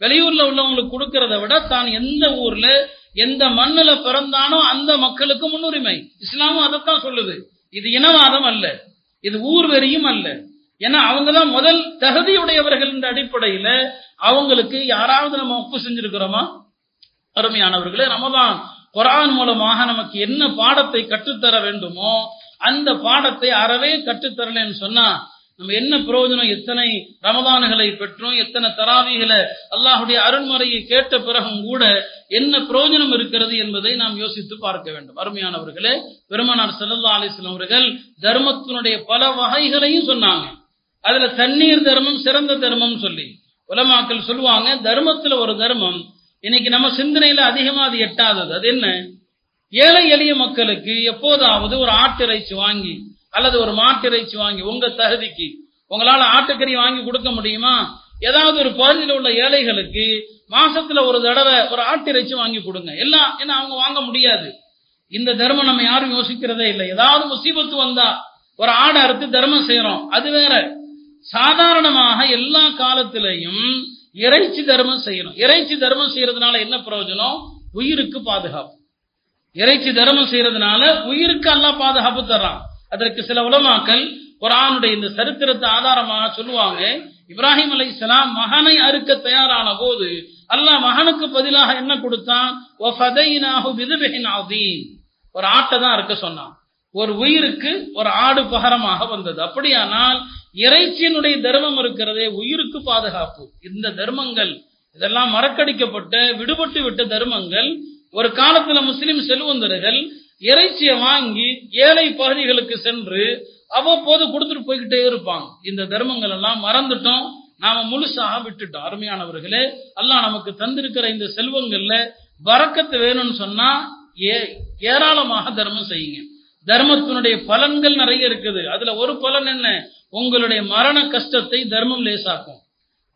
வெளியூர்ல உள்ளவங்களுக்கு கொடுக்கறத விட தான் எந்த ஊர்ல எந்த மண்ணுல பிறந்தானோ அந்த மக்களுக்கு முன்னுரிமை. இஸ்லாமும் அதைத்தான் சொல்லுது. இது இனவாதம் அல்ல. இது ஊர் வெறியும் அல்ல. ஏன்னா அவங்க தான் முதல் தகுதியுடையவர்கள் என்ற அடிப்படையில. அவங்களுக்கு யாராவது நம்ம ஒப்பு செஞ்சிருக்கிறோமா? அருமையானவர்களே ரமதான் குரான் மூலமாக நமக்கு என்ன பாடத்தை கற்றுத்தர வேண்டுமோ அந்த பாடத்தை அறவே கற்றுத்தரலன்னு சொன்னா நம்ம என்ன பிரயோஜனம்? எத்தனை ரமதானுகளை பெற்றோம்? எத்தனை தராவிகளை? அல்லாஹுடைய அருண்மறையை கேட்ட பிறகும் கூட என்ன பிரயோஜனம் இருக்கிறது என்பதை நாம் யோசித்து பார்க்க வேண்டும். அருமையானவர்களே பெருமனார் செல்லல்லா அலிஸ்லாம் அவர்கள் தர்மத்தினுடைய பல வகைகளையும் சொன்னாங்க. அதுல தண்ணீர் தர்மம் சிறந்த தர்மம் சொல்லி. உலமாக்கள் சொல்லுவாங்க தர்மத்துல ஒரு தர்மம் இன்னைக்கு நம்ம சிந்தனையில அதிகமா அது எட்டாதது. அது என்ன? ஏழை எளிய மக்களுக்கு எப்போதாவது ஒரு ஆட்டிறைச்சி வாங்கி அல்லது ஒரு மாட்டிறைச்சி வாங்கி உங்க தகுதிக்கு உங்களால ஆட்டுக்கறி வாங்கி கொடுக்க முடியுமா? ஏதாவது ஒரு பகுதியில் உள்ள ஏழைகளுக்கு மாசத்துல ஒரு தடவை ஒரு ஆட்டிறைச்சி வாங்கி கொடுங்க. எல்லாம் ஏன்னா அவங்க வாங்க முடியாது. இந்த தர்மம் நம்ம யாரும் யோசிக்கிறதே இல்லை. ஏதாவது முசீபத்து வந்தா ஒரு ஆடை அறுத்து தர்மம் செய்யறோம். அது வேற. சாதாரணமாக எல்லா காலத்திலையும் இறைச்சி தர்மம் செய்யணும். இறைச்சி தர்மம் செய்யறதுனால என்ன பிரயோஜனம்? உயிருக்கு பாதுகாப்பு. இறைச்சி தர்மம் செய்யறதுனால உயிருக்கு எல்லாம் பாதுகாப்பு தர்றான். அதற்கு சில உலமாக்கள் குரானுடைய இந்த சரித்திரத்தை ஆதாரமாக சொல்லுவாங்க இப்ராஹிம் அலை இஸ்லாம் மகனை அறுக்க தயாரான போது அல்லாஹ் மகனுக்கு பதிலாக என்ன கொடுத்தான்? ஒரு ஆட்டை தான் அறுக்க சொன்னான். ஒரு உயிருக்கு ஒரு ஆடு பகரமாக வந்தது. அப்படியானால் இறைச்சியினுடைய தர்மம் இருக்கிறதே உயிருக்கு பாதுகாப்பு. இந்த தர்மங்கள் இதெல்லாம் மறக்கடிக்கப்பட்ட விடுபட்டு விட்ட தர்மங்கள் ஒரு காலத்துல முஸ்லிம் செல்வந்தர்கள் இறைச்சியை வாங்கி ஏழை பகுதிகளுக்கு சென்று அவ்வப்போது கொடுத்துட்டு போய்கிட்டே இருப்பாங்க. இந்த தர்மங்கள் எல்லாம் மறந்துட்டோம். நாம முழுசாக விட்டுட்டோம். அருமையானவர்களே அல்லாஹ் நமக்கு தந்திருக்கிற இந்த செல்வங்கள்ல வரக்கத்து வேணும்னு சொன்னா ஏ ஏராளமாக தர்மம் செய்யுங்க. தர்மத்தினுடைய பலன்கள் நிறைய இருக்குது. அதுல ஒரு பலன் என்ன? உங்களுடைய மரண கஷ்டத்தை தர்மம் லேசாக்கும்.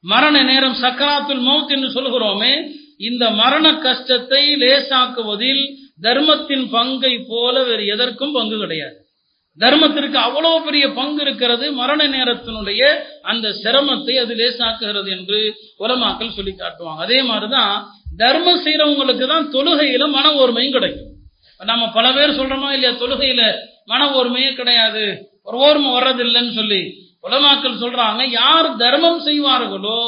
மரண நேரம் சக்கராத்துல் மௌத் என்று சொல்கிறோமே இந்த மரண கஷ்டத்தை லேசாக்குவதில் தர்மத்தின் பங்கை போல வேறு எதற்கும் பங்கு கிடையாது. தர்மத்திற்கு அவ்வளவு பெரிய பங்கு இருக்கிறது மரண நேரத்தினுடைய அந்த சிரமத்தை அது லேசாக்குகிறது என்று உலமாக்கள் சொல்லி காட்டுவாங்க. அதே மாதிரிதான் தர்மம் செய்யறவங்களுக்கு தான் தொழுகையில மன ஓர்மையும் கிடைக்கும். நம்ம பல பேர் சொல்றோமா இல்லையா தொழுகையில மன ஓர்மையே கிடையாது ஒரு ஓர்மை வர்றதில்லைன்னு சொல்லி. உலமாக்கள் சொல்றாங்க யார் தர்மம் செய்வார்களோ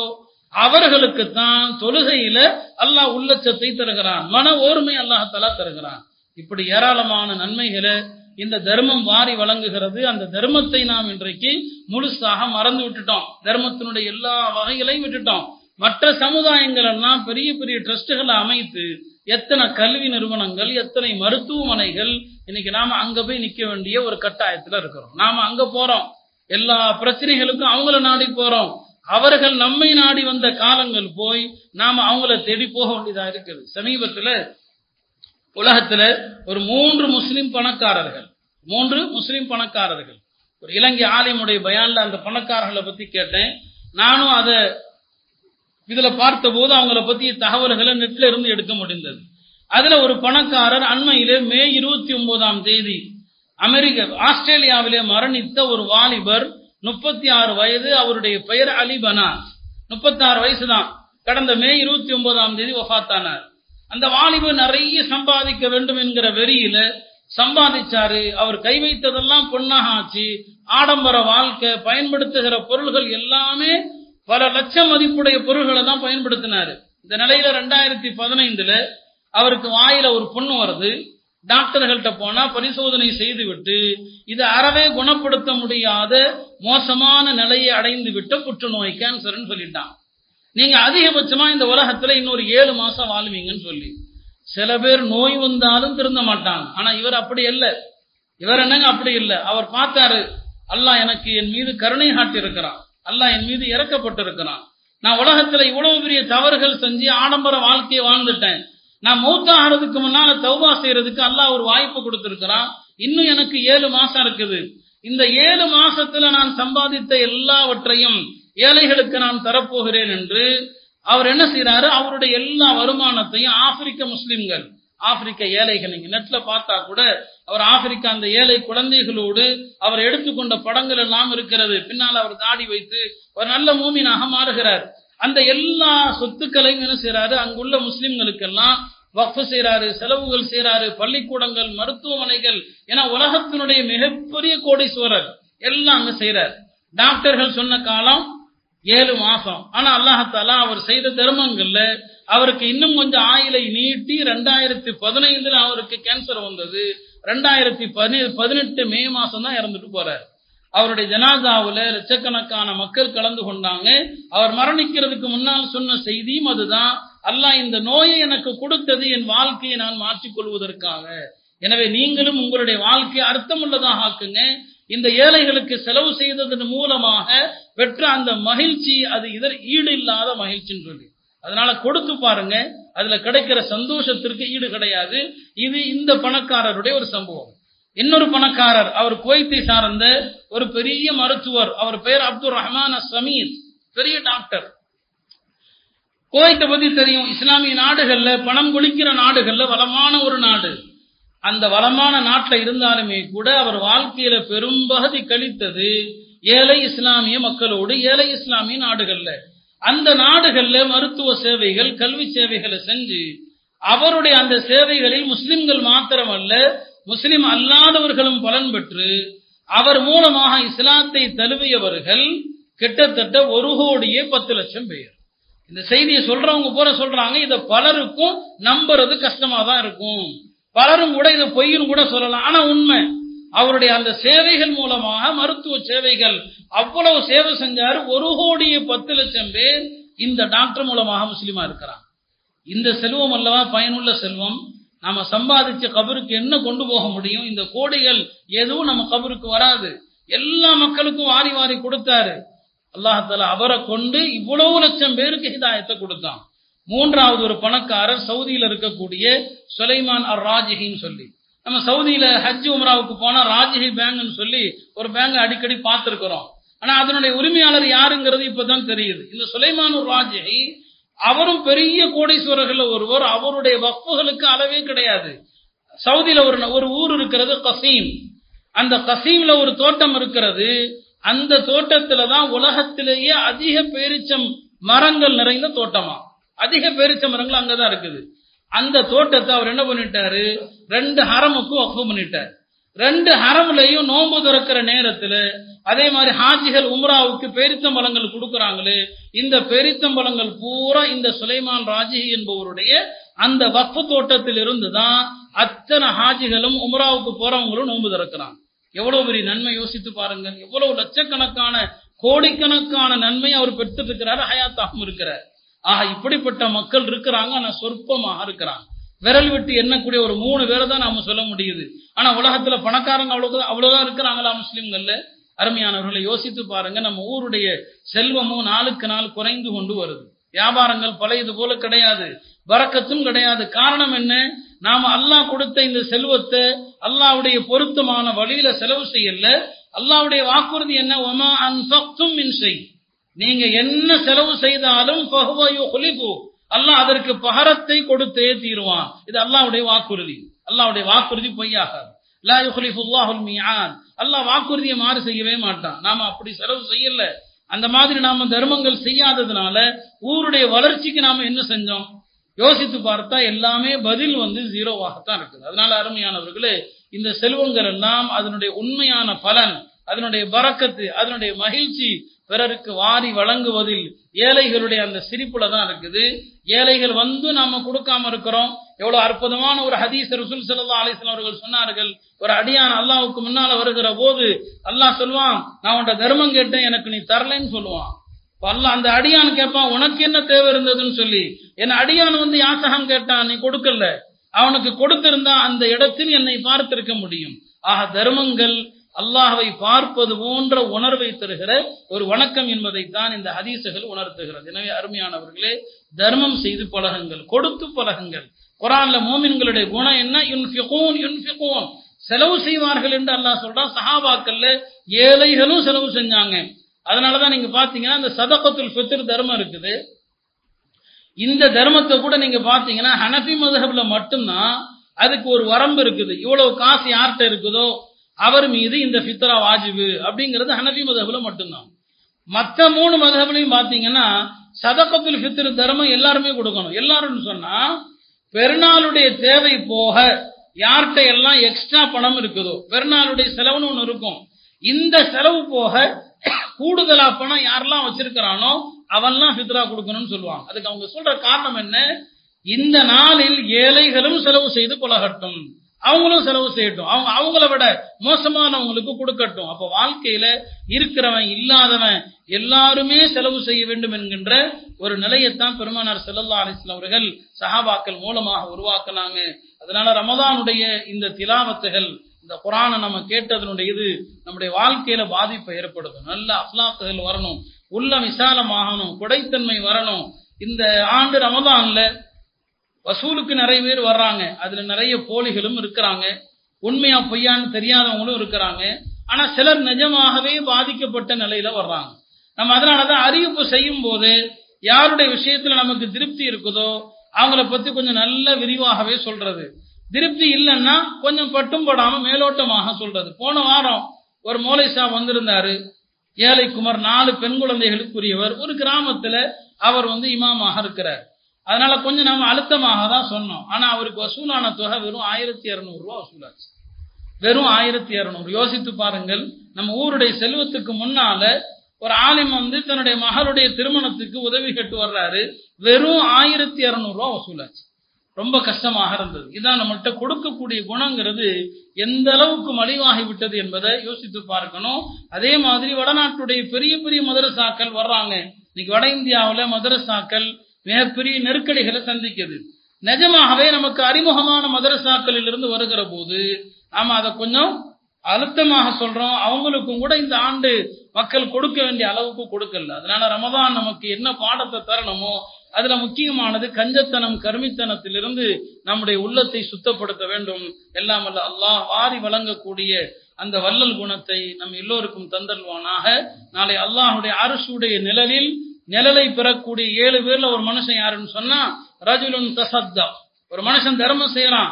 அவர்களுக்கு தான் தொழுகையில அல்லாஹ் உள்ளச்சத்தை தருகிறான். மன ஓர்மை அல்லாஹாலா தருகிறான். இப்படி ஏராளமான நன்மைகளை இந்த தர்மம் வாரி வழங்குகிறது. அந்த தர்மத்தை நாம் இன்றைக்கு முழுசாக மறந்து விட்டுட்டோம். தர்மத்தினுடைய எல்லா வகைகளையும் விட்டுட்டோம். மற்ற சமுதாயங்கள் எல்லாம் பெரிய பெரிய ட்ரஸ்டுகளை அமைத்து எத்தனை கல்வி நிறுவனங்கள் எத்தனை மருத்துவமனைகள் இன்னைக்கு நாம அங்க போய் நிக்க வேண்டிய ஒரு கட்டாயத்துல இருக்கிறோம். நாம அங்க போறோம். எல்லா பிரச்சனைகளுக்கும் அவங்கள நாடி போறோம். அவர்கள் நம்மை நாடி வந்த காலங்கள் போய் நாம அவங்கள தேடி போக வேண்டியதா இருக்குது. சமீபத்துல உலகத்துல ஒரு மூன்று முஸ்லிம் பணக்காரர்கள் மூன்று முஸ்லிம் பணக்காரர்கள். ஒரு இலங்கை ஆலயமுடைய பயான்ல அந்த பணக்காரர்களை பத்தி கேட்டேன். நானும் அதை இதுல பார்த்த போது அவங்கள பத்தி தகவல்களை நெட்ல இருந்து எடுக்க முடிந்தது. அதுல ஒரு பணக்காரர் அண்மையிலே மே இருபத்தி ஒன்பதாம் தேதி அமெரிக்க ஆஸ்திரேலியாவிலே மரணித்த ஒரு வாலிபர் முப்பத்தி ஆறு வயது அவருடைய பெயர் அலி பனாஸ் முப்பத்தி ஆறு வயசு தான் கடந்த மே இருபத்தி ஒன்பதாம் தேதி ஒஃபாத்தானார் அந்த வாலிபு நிறைய சம்பாதிக்க வேண்டும் என்கிற வெறியில சம்பாதிச்சாரு. அவர் கை வைத்ததெல்லாம் பொன்னாக ஆச்சு. ஆடம்பர வாழ்க்கை பயன்படுத்துகிற பொருள்கள் எல்லாமே பல லட்சம் மதிப்புடைய பொருள்களை தான் பயன்படுத்தினாரு. இந்த நிலையில ரெண்டாயிரத்தி பதினைந்துல அவருக்கு வாயில ஒரு பொண்ணு வருது. டாக்டர்கள்ட்ட போனா பரிசோதனை செய்துவிட்டு இது அறவே குணப்படுத்த முடியாத மோசமான நிலையை அடைந்து விட்ட புற்றுநோய் கேன்சர்னு சொல்லிட்டான். நீங்க அதிகபட்சமா இந்த உலகத்துல இன்னொரு ஏழு மாசம் வாழ்வீங்கன்னு சொல்லி. சில பேர் நோய் வந்தாலும் திருந்த மாட்டாங்க. ஆனா இவர் அப்படி இல்ல. இவர் என்னங்க அப்படி இல்ல? அவர் பார்த்தாரு அல்லாஹ் எனக்கு என் மீது கருணை காட்டி இருக்கிறான் அல்லாஹ் என் மீது இறக்கப்பட்டு இருக்கிறான் நான் உலகத்துல இவ்வளவு பெரிய தவறுகள் செஞ்சு ஆடம்பர வாழ்க்கையை வாழ்ந்துட்டேன். நான் மௌத்தாகிறதுக்கு முன்னால தௌபா செய்யறதுக்கு அல்லாஹ் ஒரு வாய்ப்பு கொடுத்திருக்கிறான். இன்னும் எனக்கு ஏழு மாசம் இருக்குது. இந்த ஏழு மாசத்துல நான் சம்பாதித்த எல்லாவற்றையும் ஏழைகளுக்கு நான் தரப்போகிறேன் என்று அவர் என்ன செய்யறாரு அவருடைய எல்லா வருமானத்தையும் ஆப்பிரிக்க முஸ்லிம்கள் ஆப்பிரிக்க ஏழைகள் நீங்க நெட்ல பார்த்தா கூட அவர் ஆப்பிரிக்கா அந்த ஏழை குழந்தைகளோடு அவர் எடுத்துக்கொண்ட படங்கள் எல்லாம் இருக்கிறது. பின்னால் அவர் தாடி வைத்து ஒரு நல்ல மூமினாக மாறுகிறார். அந்த எல்லா சொத்துக்களையும் என்ன செய்யறாரு அங்குள்ள முஸ்லிம்களுக்கெல்லாம் வக்ஃபு செய்யறாரு செலவுகள் செய்யறாரு பள்ளிக்கூடங்கள் மருத்துவமனைகள் என உலகத்தினுடைய மிகப்பெரிய கோடீஸ்வரர் எல்லாம் அங்க செய்யறாரு டாக்டர்கள் சொன்ன காலம் ஏழு மாசம். ஆனா அல்லாஹாலா அவர் செய்த தர்மங்கள்ல அவருக்கு இன்னும் கொஞ்சம் ஆயிலை நீட்டி ரெண்டாயிரத்தி பதினைந்துல அவருக்கு கேன்சர் வந்தது. ரெண்டாயிரத்தி பதினெட்டு மே மாசம் தான் இறந்துட்டு போறாரு. அவருடைய ஜனாதாவுல லட்சக்கணக்கான மக்கள் கலந்து கொண்டாங்க. அவர் மரணிக்கிறதுக்கு முன்னால் சொன்ன செய்தியும் அதுதான். அல்லாஹ் இந்த நோயை எனக்கு கொடுத்தது என் வாழ்க்கையை நான் மாற்றிக்கொள்வதற்காக. எனவே நீங்களும் உங்களுடைய வாழ்க்கையை அர்த்தமுள்ளதாக ஆக்குங்க. இந்த ஏழைகளுக்கு செலவு செய்ததன் மூலமாக பெற்ற அந்த மகிழ்ச்சி அது இதர் ஈடு இல்லாத மகிழ்ச்சின்னு சொல்லி. அதனால கொடுத்து பாருங்க. அதுல கிடைக்கிற சந்தோஷத்திற்கு ஈடு கிடையாது. இது இந்த பணக்காரருடைய ஒரு சம்பவம். இன்னொரு பணக்காரர் அவர் குவைத்தை சார்ந்த ஒரு பெரிய மருத்துவர். அவர் பெயர் அப்துல் ரஹ்மான் சமீர் பெரிய டாக்டர். குவைத்தை பத்தி தெரியும். இஸ்லாமிய நாடுகள்ல பணம் குளிக்கிற நாடுகள்ல வளமான ஒரு நாடு. அந்த வளமான நாட்டில் இருந்தாலுமே கூட அவர் வாழ்க்கையில பெரும்பகுதி கழித்தது ஏழை இஸ்லாமிய மக்களோடு ஏழை இஸ்லாமிய நாடுகள்ல. அந்த நாடுகள்ல மருத்துவ சேவைகள் கல்வி சேவைகளை செஞ்சு அவருடைய அந்த சேவைகளில் முஸ்லிம்கள் மாத்திரமல்ல முஸ்லிம் அல்லாதவர்களும் பலன் பெற்று அவர் மூலமாக இஸ்லாத்தை தழுவியவர்கள் கிட்டத்தட்ட ஒரு கோடியே பத்து லட்சம் பேர். இந்த செய்தியை சொல்றவங்க போல சொல்றாங்க இதை பலருக்கும் நம்புறது கஷ்டமா தான் இருக்கும். பலரும் கூட இதை பொய்ன்னு கூட சொல்லலாம். ஆனா உண்மை. அவருடைய அந்த சேவைகள் மூலமாக மருத்துவ சேவைகள் அவ்வளவு சேவை செஞ்சாரு. ஒரு கோடியே பத்து லட்சம் பேர் இந்த டாக்டர் மூலமாக முஸ்லீமா இருக்கிறான் இந்த செல்வம் அல்லவா? பயனுள்ள செல்வம். நாம சம்பாதிச்ச கபருக்கு என்ன கொண்டு போக முடியும்? இந்த கோடிகள் எதுவும் நம்ம கபருக்கு வராது. எல்லா மக்களுக்கும் வாரி வாரி கொடுத்தாரு. அல்லாஹால அவரை கொண்டு இவ்வளவு லட்சம் பேருக்கு ஹிதாயத்தை கொடுத்தான். மூன்றாவது ஒரு பணக்காரர் சவுதியில இருக்கக்கூடிய சுலைமான் அர் ராஜிகின்னு சொல்லி. நம்ம சவுதியில ஹஜ் உம்ராவுக்கு போனா ராஜிஹி பேங்க்னு சொல்லி ஒரு பேங்க் அடிக்கடி பார்த்திருக்கிறோம். ஆனா அதனுடைய உரிமையாளர் யாருங்கிறது இப்பதான் தெரியுது. இந்த சுலைமான் ராஜிஹி அவரும் பெரிய கோடீஸ்வரர்கள் ஒருவர் அவருடைய வக்குகளுக்கு அளவே கிடையாது. சவுதியில ஒரு ஒரு ஊர் இருக்கிறது கசீம். அந்த கசீம்ல ஒரு தோட்டம் இருக்கிறது. அந்த தோட்டத்துல தான் உலகத்திலேயே அதிக பேரிச்சம் மரங்கள் நிறைந்த தோட்டமா? அதிக பேரிச்ச மரங்கள் அங்கதான் இருக்குது. அந்த தோட்டத்தை அவர் என்ன பண்ணிட்டாரு? ரெண்டு ஹரமுக்கும் ஒப்பு பண்ணிட்டார். ரெண்டு ஹரம்லையும் நோன்பு திறக்கிற நேரத்துல அதே மாதிரி ஹாஜிகள் உம்ராவுக்கு பெரித்தம்பலங்கள் கொடுக்கறாங்களே இந்த பெரித்தம்பலங்கள் பூரா இந்த சுலைமான் ராஜி என்பவருடைய அந்த வக்ஃபு தோட்டத்தில் இருந்து தான் அத்தனை ஹாஜிகளும் உம்ராவுக்கு போறவங்களும் நோன்பு திறக்கிறாங்க. எவ்வளவு பெரிய நன்மை யோசித்து பாருங்கள். எவ்வளவு லட்சக்கணக்கான கோடிக்கணக்கான நன்மை அவர் பெற்று இருக்கிறாரு ஹயாத்தாகவும் இருக்கிறார். ஆக இப்படிப்பட்ட மக்கள் இருக்கிறாங்க ஆனா சொற்பமாக இருக்கிறாங்க. விரல் விட்டு எண்ணக்கூடிய ஒரு மூணு பேரை தான் நாம சொல்ல முடியுது. ஆனா உலகத்துல பணக்காரங்க அவ்வளவு அவ்வளவுதான் இருக்கிறாங்களா முஸ்லிம்கள்ல? அருமையானவர்களை யோசித்து பாருங்க நம்ம ஊருடைய செல்வமும் நாளுக்கு நாள் குறைந்து கொண்டு வருது. வியாபாரங்கள் பழையது போல கிடையாது. வரக்கத்தும் கிடையாது. காரணம் என்ன? நாம அல்லாஹ் கொடுத்த இந்த செல்வத்தை அல்லாவுடைய பொருத்தமான வழியில செலவு செய்யல. அல்லாவுடைய வாக்குறுதி என்ன? ஒமா அன்ஃபக்தும் மின் நீங்க என்ன செலவு செய்தாலும் அல்லாஹ் அதற்கு பகரத்தை கொடுத்தே தீருவான். இது அல்லாவுடைய வாக்குறுதி. அல்லாவுடைய வாக்குறுதி பொய்யாகாது. அல்லாஹ் வாக்குறுதியை மாறு செய்யவே மாட்டான். நாம அப்படி செலவு செய்யல. அந்த மாதிரி நாம தர்மங்கள் செய்யாததுனால ஊருடைய வளர்ச்சிக்கு நாம என்ன செஞ்சோம்? யோசித்து பார்த்தா எல்லாமே பதில் வந்து ஜீரோவாகத்தான் இருக்குது. அதனால அருமையானவர்களே இந்த செல்வங்கள் எல்லாம் அதனுடைய உண்மையான பலன் அதனுடைய பறக்கத்து அதனுடைய மகிழ்ச்சி பிறருக்கு வாரி வழங்குவதில் ஏழைகளுடைய அந்த சிரிப்புல தான் இருக்குது. ஏழைகள் வந்து நாம கொடுக்காம இருக்கிறோம். எவ்வளவு அற்புதமான ஒரு ஹதீஸ் ரசூல் சல்லா அலிஸ்லாம் அவர்கள் சொன்னார்கள். ஒரு அடியான் அல்லாவுக்கு முன்னால வருகிற போது அல்லாஹ் சொல்லுவான் நான் உன்ட தர்மம் கேட்டேன் எனக்கு நீ தரலன்னு சொல்லுவான். அல்ல அந்த அடியான் கேட்பான் உனக்கு என்ன தேவை இருந்ததுன்னு சொல்லி. என் அடியான் வந்து யாசகம் கேட்டான் நீ கொடுக்கல. அவனுக்கு கொடுத்திருந்தா அந்த இடத்தில் என்னை பார்த்திருக்க முடியும். ஆக தர்மங்கள் அல்லாஹவை பார்ப்பது போன்ற உணர்வை தருகிற ஒரு வணக்கம் என்பதைத்தான் இந்த ஹதீசுகள் உணர்த்துகிறது. எனவே அருமையானவர்களே தர்மம் செய்து பழகுங்கள் கொடுத்து பழகுங்கள். குரான்ல மோமின்களுடைய குணம் என்ன? யுன்ஃபிகூன் யுன்ஃபிகூன். செலவு செய்வார்கள் என்று அல்லாஹ் சொல்றான். சஹாபாக்கள்ல ஏழைகளும் செலவு செஞ்சாங்க. அதனாலதான் நீங்க பாத்தீங்கன்னா இந்த சதகத்துல் ஃபித்ர் தர்மம் இருக்குது. இந்த தர்மத்தை கூட நீங்க பாத்தீங்கன்னா ஹனஃபி மதுஹப்ல மட்டும்தான் அதுக்கு ஒரு வரம்பு இருக்குது. இவ்வளவு காசு யார்கிட்ட இருக்குதோ அவர் மீது இந்த ஃபித்ரா வாஜிபு அப்படிங்கிறது ஹனஃபி மதுஹப்ல மட்டும்தான். மற்ற மூணு மதுஹப்லையும் பாத்தீங்கன்னா சதகத்துல் ஃபித்ர் தர்மம் எல்லாருமே கொடுக்கணும். எல்லாரும் சொன்னா பெருநாளுடைய தேவை போக யார்கிட்ட எல்லாம் எக்ஸ்ட்ரா பணம் இருக்குதோ பெருநாளுடைய செலவுன்னு ஒன்று இருக்கும். இந்த செலவு போக கூடுதலா பணம் யாரெல்லாம் வச்சிருக்கிறானோ அவன்லாம் ஃபித்ரா கொடுக்கணும்னு சொல்லுவாங்க. அதுக்கு அவங்க சொல்ற காரணம் என்ன? இந்த நாளில் ஏழைகளும் செலவு செய்து கொலகட்டும் அவங்களும் செலவு செய்யட்டும். அவங்க அவங்கள விட மோசமானவங்களுக்கு கொடுக்கட்டும். அப்ப வாழ்க்கையில இருக்கிறவன் இல்லாதவன் எல்லாருமே செலவு செய்ய வேண்டும் என்கின்ற ஒரு நிலையத்தான் பெருமானார் செல்லல்லா அலிஸ்லாம் அவர்கள் சஹாபாக்கள் மூலமாக உருவாக்கினாங்க. அதனால ரமதானுடைய இந்த திலாவத்துகள் இந்த குரானை நம்ம கேட்டதனுடைய இது நம்முடைய வாழ்க்கையில பாதிப்பை ஏற்படுத்தும் நல்ல அஸ்லாத்துகள் வரணும். உள்ள விசாலமாகணும். குடைத்தன்மை வரணும். இந்த ஆண்டு ரமதான்ல வசூலுக்கு நிறைய பேர் வர்றாங்க. அதுல நிறைய போலிகளும் இருக்கிறாங்க. உண்மையா பொய்யான்னு தெரியாதவங்களும் இருக்கிறாங்க. ஆனா சிலர் நிஜமாகவே பாதிக்கப்பட்ட நிலையில வர்றாங்க. நம்ம அதனாலதான் அறிவிப்பு செய்யும் போது யாருடைய விஷயத்துல நமக்கு திருப்தி இருக்குதோ அவங்கள பத்தி கொஞ்சம் நல்ல விரிவாகவே சொல்றது. திருப்தி இல்லைன்னா கொஞ்சம் பட்டும் படாம மேலோட்டமாக சொல்றது. போன வாரம் ஒரு மோலைசா வந்திருந்தாரு. ஏழை குமார் நாலு பெண் குழந்தைகளுக்குரியவர். ஒரு கிராமத்துல அவர் வந்து இமாமாக இருக்கிறார். அதனால கொஞ்சம் நாம அழுத்தமாக தான் சொன்னோம். ஆனா அவருக்கு வசூலான தொகை வெறும் ஆயிரத்தி இருநூறு ரூபா வசூலாச்சு. வெறும் ஆயிரத்தி இருநூறு. யோசித்து பாருங்கள் நம்ம ஊருடைய செல்வத்துக்கு முன்னால ஒரு ஆலிம் வந்து தன்னுடைய மகளுடைய திருமணத்துக்கு உதவி கேட்டு வர்றாரு. வெறும் ஆயிரத்தி இருநூறு ரூபா வசூலாச்சு. ரொம்ப கஷ்டமாக இருந்தது. இதான் நம்மள்கிட்ட கொடுக்கக்கூடிய குணங்கிறது எந்த அளவுக்கு மலிவாகி விட்டது என்பதை யோசித்து பார்க்கணும். அதே மாதிரி வடநாட்டுடைய பெரிய பெரிய மதரசாக்கள் வர்றாங்க. இன்னைக்கு வட இந்தியாவில் மதரசாக்கள் மிகப்பெரிய நெருக்கடிகளை சந்திக்குது. நிஜமாகவே நமக்கு அறிமுகமான மதரசாக்களில் இருந்து வருகிற போது நாம அதை கொஞ்சம் அழுத்தமாக சொல்றோம். அவங்களுக்கும் கூட இந்த ஆண்டு மக்கள் கொடுக்க வேண்டிய அளவுக்கு கொடுக்கல. அதனால ரமதான் நமக்கு என்ன பாடத்தை தரணுமோ அதுல முக்கியமானது கஞ்சத்தனம் கருமித்தனத்திலிருந்து நம்முடைய உள்ளத்தை சுத்தப்படுத்த வேண்டும். எல்லாம் அல்ல அல்லாஹ் வாரி வழங்கக்கூடிய அந்த வள்ளல் குணத்தை நம் எல்லோருக்கும் தந்தல்வானாக நாளை அல்லாஹுடைய அரசுடைய நிழலில் நிழலை பெறக்கூடிய ஏழு பேர்ல ஒரு மனுஷன் யாருன்னு சொன்னா ரஜுலுன் தசத்தா. ஒரு மனுஷன் தர்மம் செய்யறான்.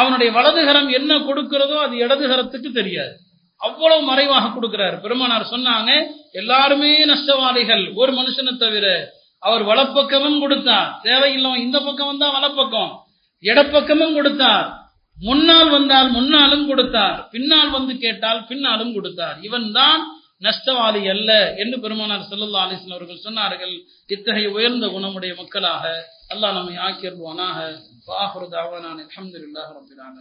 அவனுடைய வலதுகரம் என்ன கொடுக்கிறதோ அது இடதுகரத்துக்கு தெரியாது. அவ்வளவு மறைவாக கொடுக்கிறார். பெருமானார் சொன்னாங்க எல்லாருமே நஷ்டவாதிகள் ஒரு மனுஷனை தவிர அவர் வலப்பக்கமும் கொடுத்தார். தேவையில்லாம இந்த பக்கம் வந்தா வலப்பக்கம். இடப்பக்கமும் கொடுத்தார். முன்னால் வந்தால் முன்னாலும் கொடுத்தார். பின்னால் வந்து கேட்டால் பின்னாலும் கொடுத்தார். இவன் தான் நஷ்டவாதி அல்ல என்று பெருமானார் செல்லல்லா அலிஸ்லாம் அவர்கள் சொன்னார்கள். இத்தகைய உயர்ந்த குணமுடைய மக்களாக அல்லாஹ் நம்மை ஆக்கியருவானாக வாஹுரு தாவானான் அல்ஹம்துலில்லாஹி ரபிலான